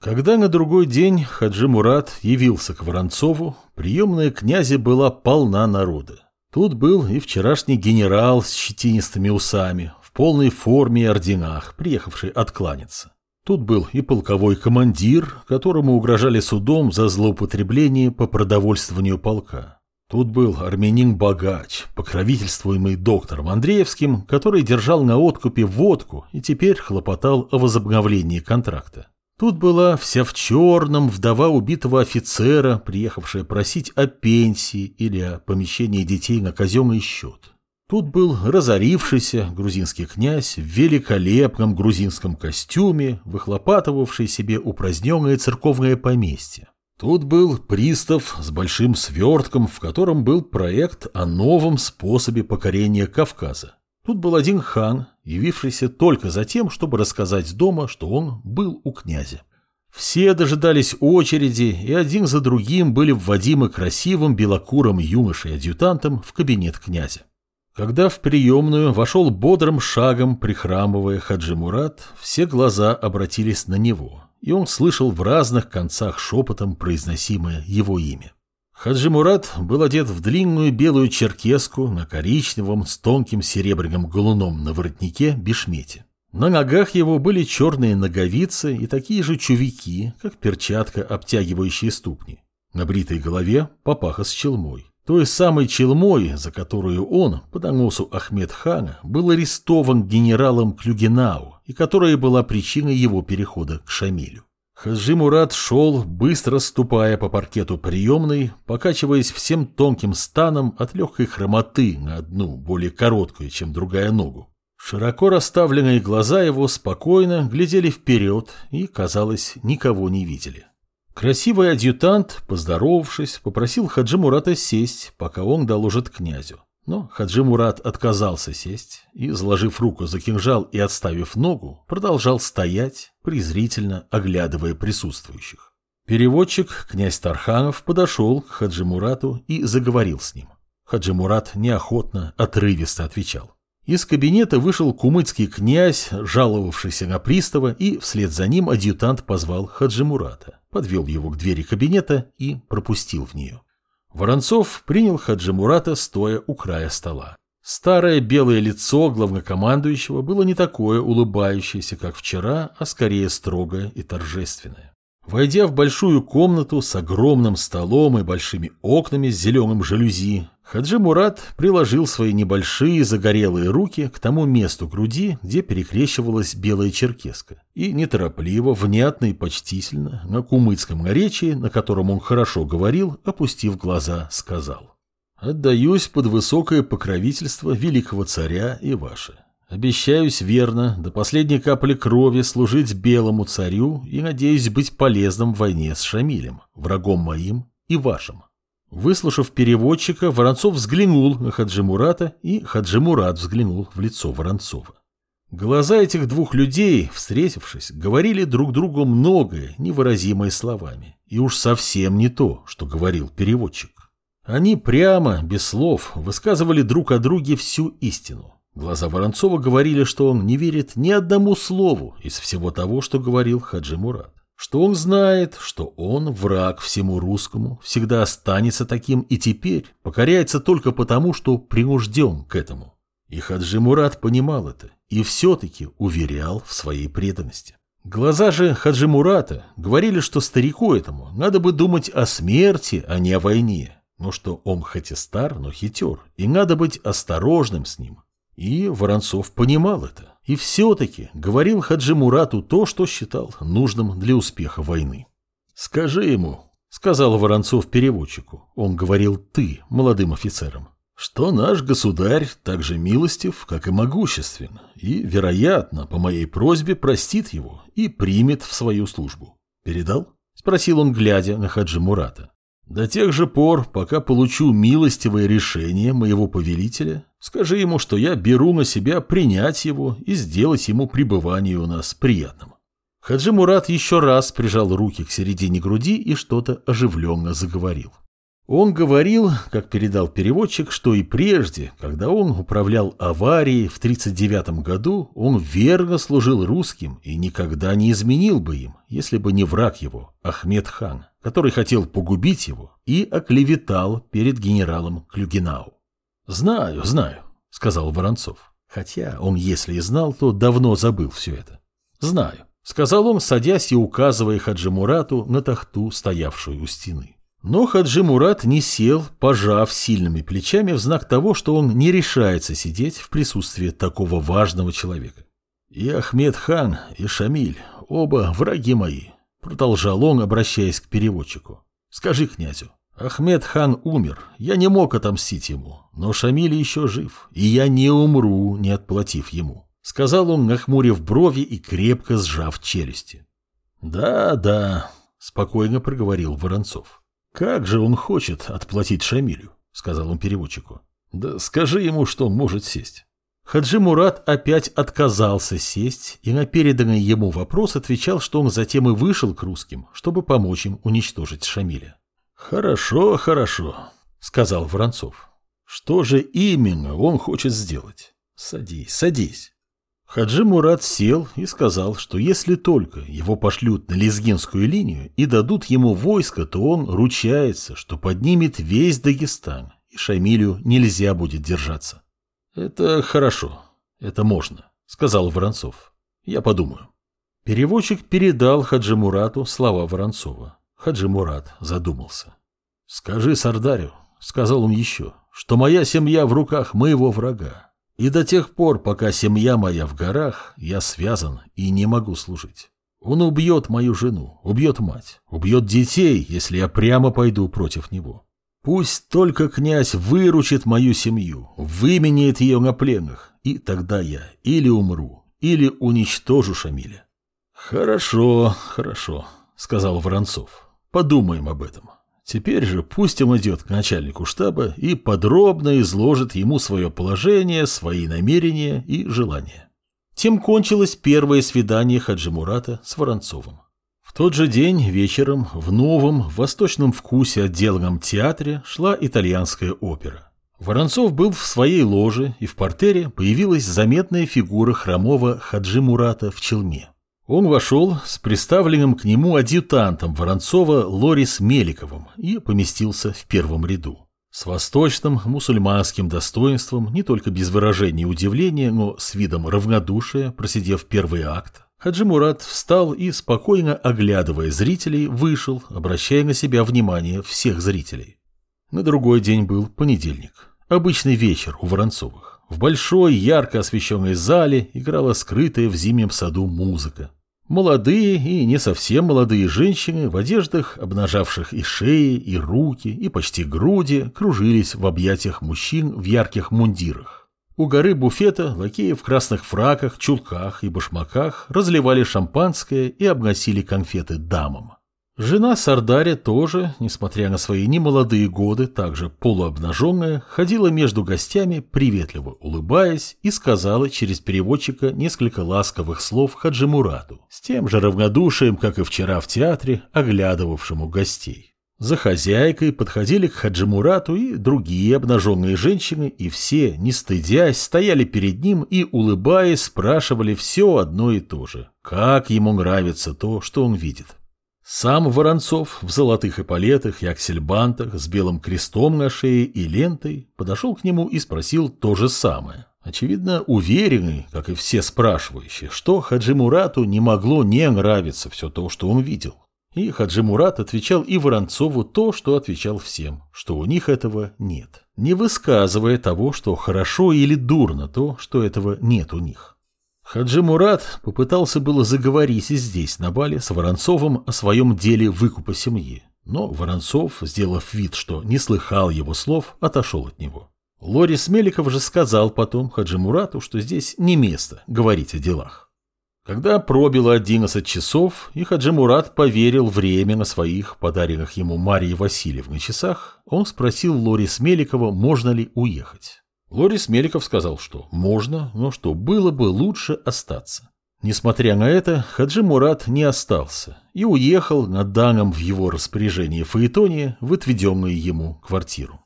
Когда на другой день Хаджи Мурат явился к Воронцову, приемная князя была полна народа. Тут был и вчерашний генерал с щетинистыми усами, в полной форме и орденах, приехавший откланяться. Тут был и полковой командир, которому угрожали судом за злоупотребление по продовольствованию полка. Тут был армянин-богач, покровительствуемый доктором Андреевским, который держал на откупе водку и теперь хлопотал о возобновлении контракта. Тут была вся в черном вдова убитого офицера, приехавшая просить о пенсии или о помещении детей на казенный счет. Тут был разорившийся грузинский князь в великолепном грузинском костюме, выхлопатывавший себе упраздненное церковное поместье. Тут был пристав с большим свертком, в котором был проект о новом способе покорения Кавказа. Тут был один хан, явившийся только за тем, чтобы рассказать дома, что он был у князя. Все дожидались очереди, и один за другим были вводимы красивым белокурым юношей-адъютантом в кабинет князя. Когда в приемную вошел бодрым шагом, прихрамывая Хаджи Мурат, все глаза обратились на него, и он слышал в разных концах шепотом произносимое его имя. Хаджи Мурат был одет в длинную белую черкеску на коричневом с тонким серебряным галуном на воротнике бешмете. На ногах его были черные ноговицы и такие же чувики, как перчатка, обтягивающие ступни. На бритой голове папаха с челмой. Той самой челмой, за которую он, по доносу Ахмед хана, был арестован генералом Клюгенау, и которая была причиной его перехода к Шамилю. Хаджи Мурат шел, быстро ступая по паркету приемной, покачиваясь всем тонким станом от легкой хромоты на одну, более короткую, чем другая ногу. Широко расставленные глаза его спокойно глядели вперед и, казалось, никого не видели. Красивый адъютант, поздоровавшись, попросил Хаджи Мурата сесть, пока он доложит князю. Но Хаджи Мурат отказался сесть и, заложив руку за кинжал и отставив ногу, продолжал стоять, презрительно оглядывая присутствующих. Переводчик, князь Тарханов, подошел к Хаджи Мурату и заговорил с ним. Хаджи Мурат неохотно, отрывисто отвечал. Из кабинета вышел кумыцкий князь, жаловавшийся на пристава, и вслед за ним адъютант позвал Хаджи Мурата, подвел его к двери кабинета и пропустил в нее. Воронцов принял Хаджи Мурата, стоя у края стола. Старое белое лицо главнокомандующего было не такое улыбающееся, как вчера, а скорее строгое и торжественное. Войдя в большую комнату с огромным столом и большими окнами с зеленым жалюзи, Хаджи Мурат приложил свои небольшие загорелые руки к тому месту груди, где перекрещивалась белая черкеска, и неторопливо, внятно и почтительно, на кумыцком наречии, на котором он хорошо говорил, опустив глаза, сказал «Отдаюсь под высокое покровительство великого царя и ваше. Обещаюсь верно, до последней капли крови служить белому царю и надеюсь быть полезным в войне с Шамилем, врагом моим и вашим». Выслушав переводчика, Воронцов взглянул на Хаджи Мурата, и Хаджи Мурат взглянул в лицо Воронцова. Глаза этих двух людей, встретившись, говорили друг другу многое, невыразимое словами, и уж совсем не то, что говорил переводчик. Они прямо, без слов, высказывали друг о друге всю истину. Глаза Воронцова говорили, что он не верит ни одному слову из всего того, что говорил Хаджи Мурат что он знает, что он враг всему русскому, всегда останется таким и теперь покоряется только потому, что принужден к этому. И Хаджи Мурат понимал это и все-таки уверял в своей преданности. Глаза же Хаджи Мурата говорили, что старику этому надо бы думать о смерти, а не о войне, но что он хоть и стар, но хитер, и надо быть осторожным с ним. И Воронцов понимал это. И все-таки говорил Хаджи Мурату то, что считал нужным для успеха войны. «Скажи ему», — сказал Воронцов переводчику, он говорил «ты» молодым офицерам, что наш государь так же милостив, как и могуществен, и, вероятно, по моей просьбе простит его и примет в свою службу. «Передал?» — спросил он, глядя на Хаджи Мурата. До тех же пор, пока получу милостивое решение моего повелителя, скажи ему, что я беру на себя принять его и сделать ему пребывание у нас приятным. Хаджи Мурат еще раз прижал руки к середине груди и что-то оживленно заговорил. Он говорил, как передал переводчик, что и прежде, когда он управлял аварией в 1939 году, он верно служил русским и никогда не изменил бы им, если бы не враг его, Ахмед хан, который хотел погубить его и оклеветал перед генералом Клюгенау. «Знаю, знаю», — сказал Воронцов. Хотя он, если и знал, то давно забыл все это. «Знаю», — сказал он, садясь и указывая Хаджи Мурату на тахту, стоявшую у стены. Но Хаджи Мурат не сел, пожав сильными плечами в знак того, что он не решается сидеть в присутствии такого важного человека. «И Ахмед хан, и Шамиль, оба враги мои», — продолжал он, обращаясь к переводчику. «Скажи князю, Ахмед хан умер, я не мог отомстить ему, но Шамиль еще жив, и я не умру, не отплатив ему», — сказал он, нахмурив брови и крепко сжав челюсти. «Да, да», — спокойно проговорил Воронцов. «Как же он хочет отплатить Шамилю?» — сказал он переводчику. «Да скажи ему, что он может сесть». Хаджи Мурат опять отказался сесть и на переданный ему вопрос отвечал, что он затем и вышел к русским, чтобы помочь им уничтожить Шамиля. «Хорошо, хорошо», — сказал Воронцов. «Что же именно он хочет сделать? Садись, садись». Хаджи Мурат сел и сказал, что если только его пошлют на Лезгинскую линию и дадут ему войско, то он ручается, что поднимет весь Дагестан, и Шамилю нельзя будет держаться. «Это хорошо, это можно», — сказал Воронцов. «Я подумаю». Переводчик передал Хаджи Мурату слова Воронцова. Хаджи Мурат задумался. «Скажи Сардарю», — сказал он еще, — «что моя семья в руках моего врага, и до тех пор, пока семья моя в горах, я связан и не могу служить. Он убьет мою жену, убьет мать, убьет детей, если я прямо пойду против него. Пусть только князь выручит мою семью, выменяет ее на пленных, и тогда я или умру, или уничтожу Шамиля. Хорошо, хорошо, сказал Воронцов. Подумаем об этом. Теперь же пусть он идет к начальнику штаба и подробно изложит ему свое положение, свои намерения и желания. Тем кончилось первое свидание Хаджи Мурата с Воронцовым. Тот же день вечером в новом, восточном вкусе отделанном театре шла итальянская опера. Воронцов был в своей ложе, и в портере появилась заметная фигура хромого Хаджи Мурата в челме. Он вошел с представленным к нему адъютантом Воронцова Лорис Меликовым и поместился в первом ряду. С восточным мусульманским достоинством, не только без выражения удивления, но с видом равнодушия, просидев первый акт, Хаджи Мурат встал и, спокойно оглядывая зрителей, вышел, обращая на себя внимание всех зрителей. На другой день был понедельник. Обычный вечер у Воронцовых. В большой, ярко освещенной зале играла скрытая в зимнем саду музыка. Молодые и не совсем молодые женщины в одеждах, обнажавших и шеи, и руки, и почти груди, кружились в объятиях мужчин в ярких мундирах. У горы буфета лакеи в красных фраках, чулках и башмаках разливали шампанское и обносили конфеты дамам. Жена Сардаря тоже, несмотря на свои немолодые годы, также полуобнаженная, ходила между гостями, приветливо улыбаясь, и сказала через переводчика несколько ласковых слов Хаджимурату, с тем же равнодушием, как и вчера в театре, оглядывавшему гостей. За хозяйкой подходили к Хаджимурату и другие обнаженные женщины, и все, не стыдясь, стояли перед ним и, улыбаясь, спрашивали все одно и то же. Как ему нравится то, что он видит. Сам Воронцов в золотых эполетах и аксельбантах с белым крестом на шее и лентой подошел к нему и спросил то же самое. Очевидно, уверенный, как и все спрашивающие, что Хаджи Мурату не могло не нравиться все то, что он видел. И Хаджи Мурат отвечал и Воронцову то, что отвечал всем, что у них этого нет, не высказывая того, что хорошо или дурно то, что этого нет у них. Хаджи Мурат попытался было заговорить и здесь, на бале, с Воронцовым о своем деле выкупа семьи. Но Воронцов, сделав вид, что не слыхал его слов, отошел от него. Лорис Меликов же сказал потом Хаджи Мурату, что здесь не место говорить о делах. Когда пробило 11 часов, и Хаджи Мурат поверил время на своих, подаренных ему Марии Васильевне часах, он спросил Лорис Меликова, можно ли уехать. Лорис Меликов сказал, что можно, но что было бы лучше остаться. Несмотря на это, Хаджи Мурат не остался и уехал на данном в его распоряжении Фаэтоне в отведенную ему квартиру.